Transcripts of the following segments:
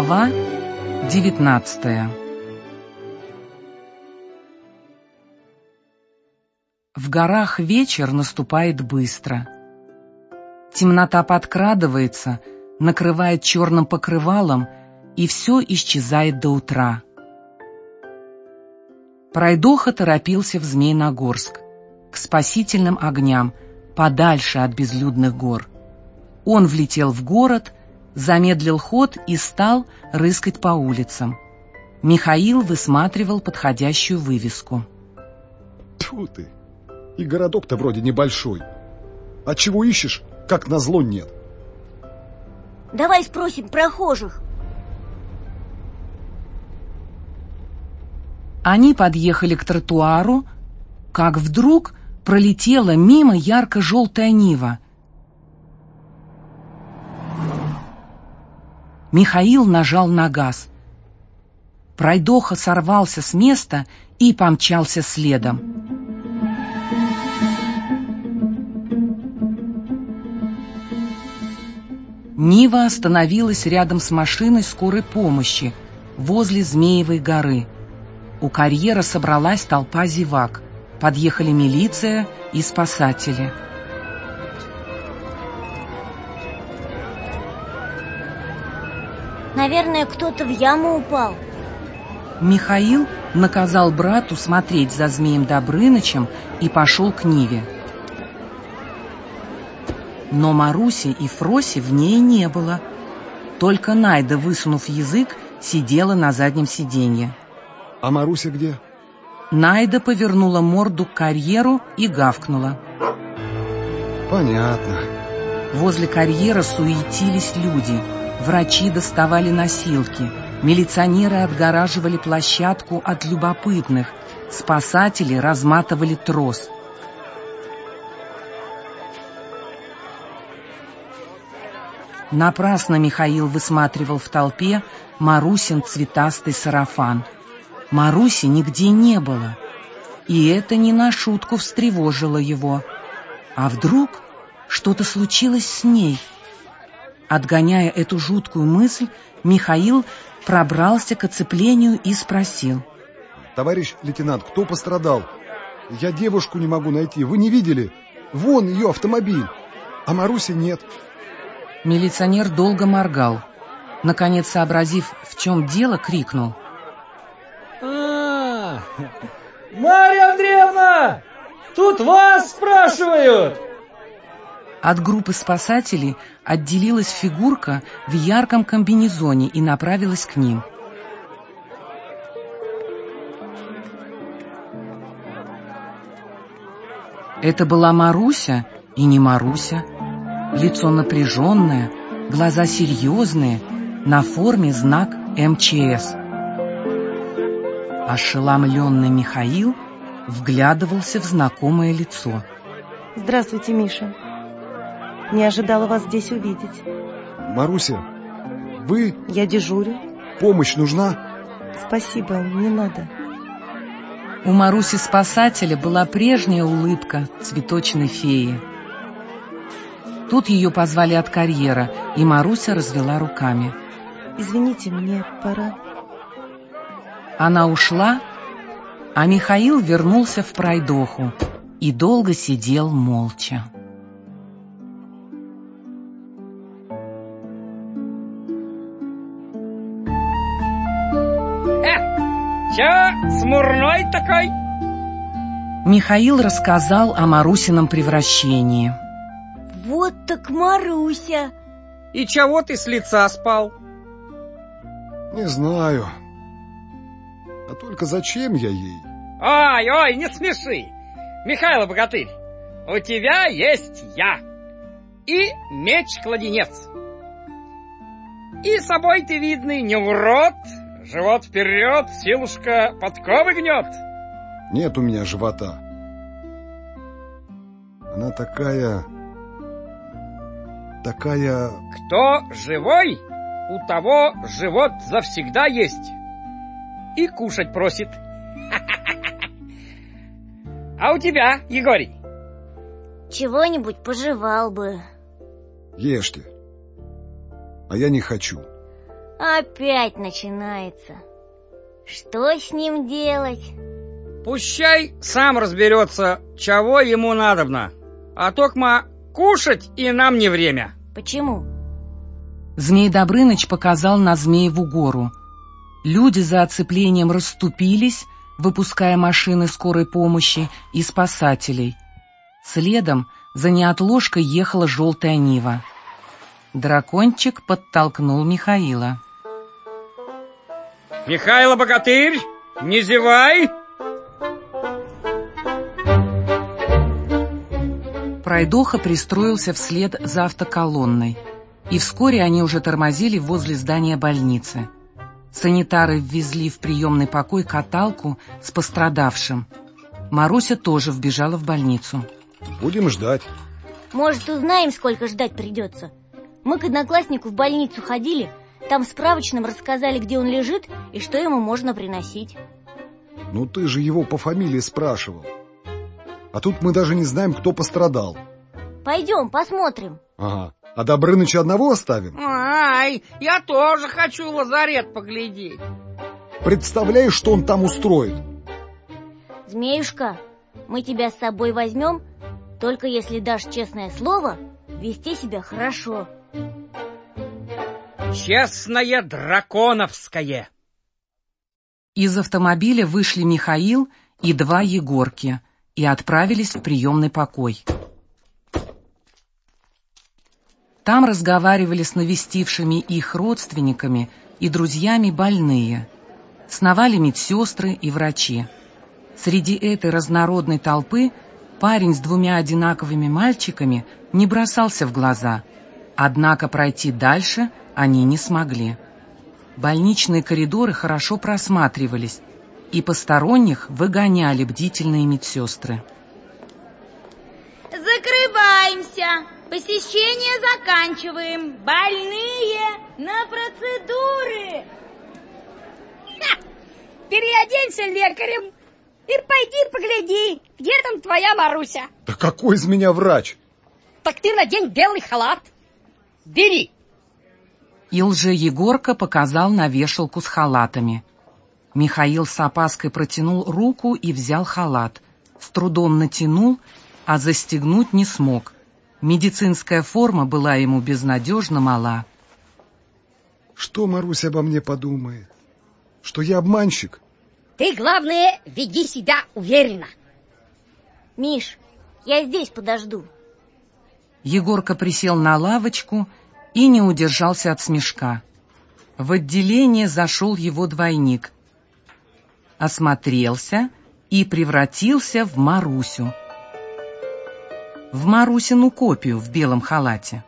Глава девятнадцатая В горах вечер наступает быстро. Темнота подкрадывается, накрывает черным покрывалом, и все исчезает до утра. Пройдоха торопился в Змеиногорск, к спасительным огням, подальше от безлюдных гор. Он влетел в город, замедлил ход и стал рыскать по улицам. Михаил высматривал подходящую вывеску. Тьфу ты! И городок-то вроде небольшой. А чего ищешь, как назло нет? Давай спросим прохожих. Они подъехали к тротуару, как вдруг пролетела мимо ярко-желтая Нива. Михаил нажал на газ. Пройдоха сорвался с места и помчался следом. Нива остановилась рядом с машиной скорой помощи возле Змеевой горы. У карьера собралась толпа зевак. Подъехали милиция и спасатели. Наверное, кто-то в яму упал. Михаил наказал брату смотреть за змеем Добрынычем и пошел к Ниве. Но Маруси и Фроси в ней не было. Только Найда, высунув язык, сидела на заднем сиденье. А Маруся где? Найда повернула морду к карьеру и гавкнула. Понятно. Возле карьера суетились люди. Врачи доставали носилки. Милиционеры отгораживали площадку от любопытных. Спасатели разматывали трос. Напрасно Михаил высматривал в толпе Марусин цветастый сарафан. Маруси нигде не было. И это не на шутку встревожило его. А вдруг что-то случилось с ней? Отгоняя эту жуткую мысль, Михаил пробрался к оцеплению и спросил. Товарищ лейтенант, кто пострадал? Я девушку не могу найти, вы не видели? Вон ее автомобиль, а Маруси нет. Милиционер долго моргал. Наконец, сообразив, в чем дело, крикнул. А, Марья Андреевна! Тут вас спрашивают! От группы спасателей отделилась фигурка в ярком комбинезоне и направилась к ним. Это была Маруся и не Маруся. Лицо напряженное, глаза серьезные, на форме знак МЧС. Ошеломленный Михаил вглядывался в знакомое лицо. Здравствуйте, Миша. Не ожидала вас здесь увидеть. Маруся, вы... Я дежурю. Помощь нужна? Спасибо, не надо. У Маруси-спасателя была прежняя улыбка цветочной феи. Тут ее позвали от карьера, и Маруся развела руками. Извините, мне пора. Она ушла, а Михаил вернулся в пройдоху и долго сидел молча. Смурной такой? Михаил рассказал о Марусином превращении. Вот так Маруся. И чего ты с лица спал? Не знаю. А только зачем я ей? Ой, ой, не смеши. Михаил Богатырь, у тебя есть я. И меч-кладенец. И собой ты видный не урод, живот вперед, силушка подковы гнет. Нет у меня живота. Она такая... Такая... Кто живой, у того живот завсегда есть. И кушать просит. А у тебя, Егорий? Чего-нибудь пожевал бы. Ешьте. А я не хочу. Опять начинается. Что с ним делать? Пущай сам разберется, чего ему надобно. А токма кушать и нам не время. Почему? Змей Добрыныч показал на Змееву гору. Люди за оцеплением расступились, выпуская машины скорой помощи и спасателей. Следом за неотложкой ехала желтая Нива. Дракончик подтолкнул Михаила. Михайло Богатырь, не зевай! Пройдоха пристроился вслед за автоколонной, и вскоре они уже тормозили возле здания больницы. Санитары ввезли в приемный покой каталку с пострадавшим. Маруся тоже вбежала в больницу. Будем ждать. Может, узнаем, сколько ждать придется. Мы к однокласснику в больницу ходили, там в справочном рассказали, где он лежит и что ему можно приносить. Ну ты же его по фамилии спрашивал. А тут мы даже не знаем, кто пострадал. Пойдем, посмотрим. Ага. А Добрыныча одного оставим? Ай, я тоже хочу лазарет поглядеть. Представляешь, что он там устроит? Змеюшка, мы тебя с собой возьмем, только если дашь честное слово вести себя хорошо. Честное драконовское. Из автомобиля вышли Михаил и два Егорки и отправились в приемный покой. Там разговаривали с навестившими их родственниками и друзьями больные. Сновали медсестры и врачи. Среди этой разнородной толпы парень с двумя одинаковыми мальчиками не бросался в глаза, однако пройти дальше они не смогли. Больничные коридоры хорошо просматривались, и посторонних выгоняли бдительные медсестры. Закрываемся! Посещение заканчиваем! Больные на процедуры! Ха! Переоденься лекарем и пойди погляди, где там твоя Маруся. Да какой из меня врач? Так ты надень белый халат. Бери. И лже-Егорка показал на вешалку с халатами. Михаил с опаской протянул руку и взял халат. С трудом натянул, а застегнуть не смог. Медицинская форма была ему безнадежно мала. Что Маруся обо мне подумает? Что я обманщик? Ты, главное, веди себя уверенно. Миш, я здесь подожду. Егорка присел на лавочку и не удержался от смешка. В отделение зашел его двойник. Осмотрелся и превратился в Марусю. В Марусину копию в белом халате.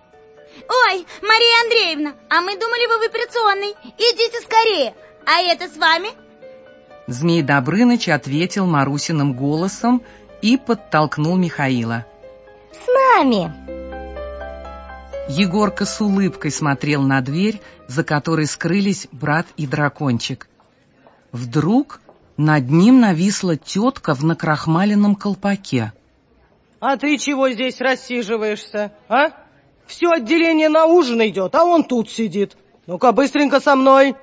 Ой, Мария Андреевна, а мы думали, вы в операционной. Идите скорее. А это с вами? Змей Добрыныч ответил Марусиным голосом и подтолкнул Михаила. С нами. Егорка с улыбкой смотрел на дверь, за которой скрылись брат и дракончик. Вдруг над ним нависла тетка в накрахмаленном колпаке. А ты чего здесь рассиживаешься, а? Все отделение на ужин идет, а он тут сидит. Ну-ка, быстренько со мной.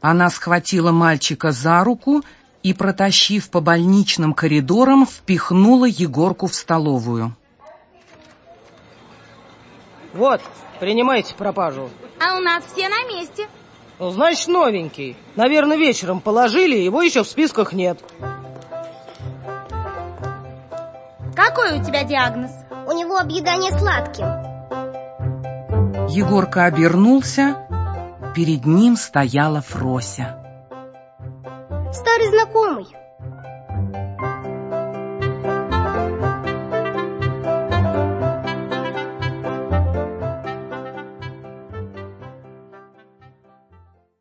Она схватила мальчика за руку и, протащив по больничным коридорам, впихнула Егорку в столовую. Вот, принимайте пропажу. А у нас все на месте. Ну, значит, новенький. Наверное, вечером положили, его еще в списках нет. Какой у тебя диагноз? У него объедание сладким. Егорка обернулся. Перед ним стояла Фрося. Старый знакомый.